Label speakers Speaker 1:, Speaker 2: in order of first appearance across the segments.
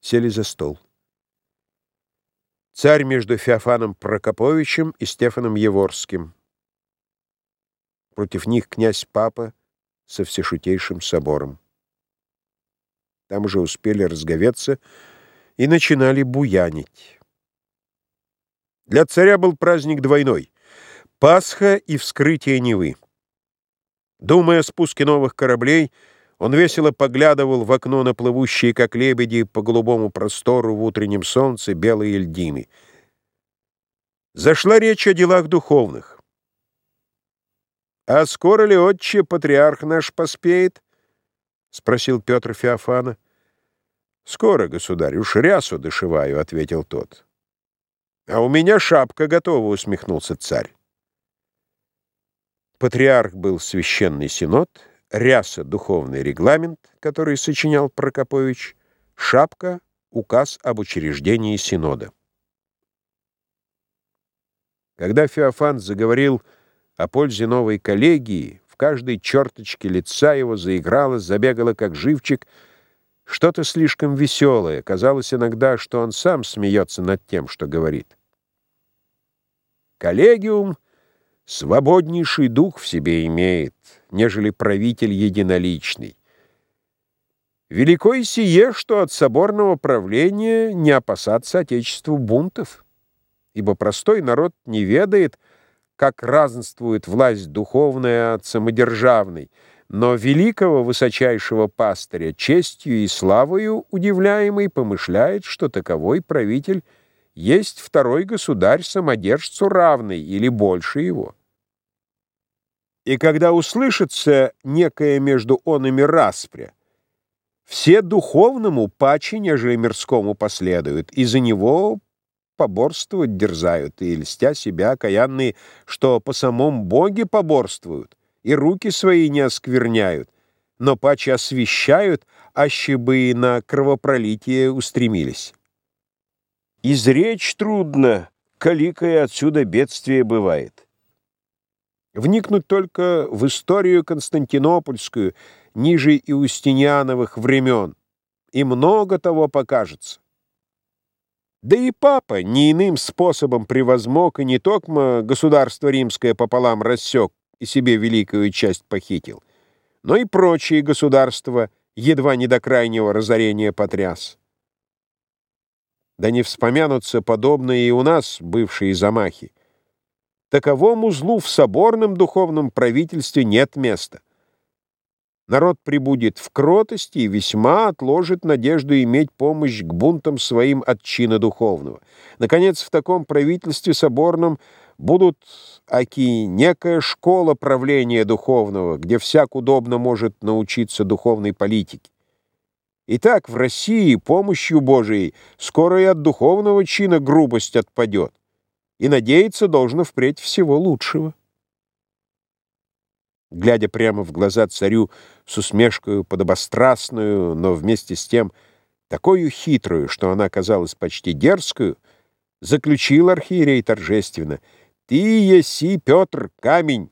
Speaker 1: Сели за стол. Царь между Феофаном Прокоповичем и Стефаном Еворским. Против них князь-папа со всешутейшим собором. Там уже успели разговеться и начинали буянить. Для царя был праздник двойной — Пасха и вскрытие Невы. Думая о спуске новых кораблей, он весело поглядывал в окно на плывущие, как лебеди, по голубому простору в утреннем солнце белые льдины. Зашла речь о делах духовных. «А скоро ли, отче, патриарх наш поспеет?» — спросил Петр Феофана. «Скоро, государь, уж рясу дошиваю», — ответил тот. «А у меня шапка готова», — усмехнулся царь. Патриарх был священный синод, ряса — духовный регламент, который сочинял Прокопович, шапка — указ об учреждении синода. Когда Феофан заговорил о пользе новой коллегии, в каждой черточке лица его заиграло, забегало, как живчик, что-то слишком веселое. Казалось иногда, что он сам смеется над тем, что говорит. Коллегиум — свободнейший дух в себе имеет, нежели правитель единоличный. Велико и сие, что от соборного правления не опасаться Отечеству бунтов, ибо простой народ не ведает, как разнствует власть духовная от самодержавной, но великого высочайшего пастыря честью и славою удивляемый помышляет, что таковой правитель есть второй государь самодержцу равный или больше его. И когда услышится некое между онами распря, все духовному паче, нежели мирскому последуют, и за него поборствовать дерзают, и, льстя себя, окаянные, что по самом Боге поборствуют, и руки свои не оскверняют, но паче освящают, аще бы и на кровопролитие устремились. Изречь трудно, каликое отсюда бедствие бывает. Вникнуть только в историю константинопольскую, ниже Иустиниановых времен, и много того покажется. Да и папа не иным способом превозмог и не токмо государство римское пополам рассек и себе великую часть похитил, но и прочие государства едва не до крайнего разорения потряс. Да не вспомянутся подобные и у нас бывшие замахи. Таковому злу в соборном духовном правительстве нет места. Народ прибудет в кротости и весьма отложит надежду иметь помощь к бунтам своим от чина духовного. Наконец, в таком правительстве соборном будут аки некая школа правления духовного, где всяк удобно может научиться духовной политике. Итак, в России помощью Божией скоро и от духовного чина грубость отпадет и надеяться должно впредь всего лучшего. Глядя прямо в глаза царю с усмешкой подобострастную, но вместе с тем такую хитрую, что она казалась почти дерзкую, заключил архиерей торжественно «Ты еси, Петр, камень,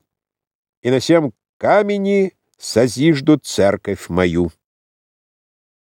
Speaker 1: и на всем камени созижду церковь мою».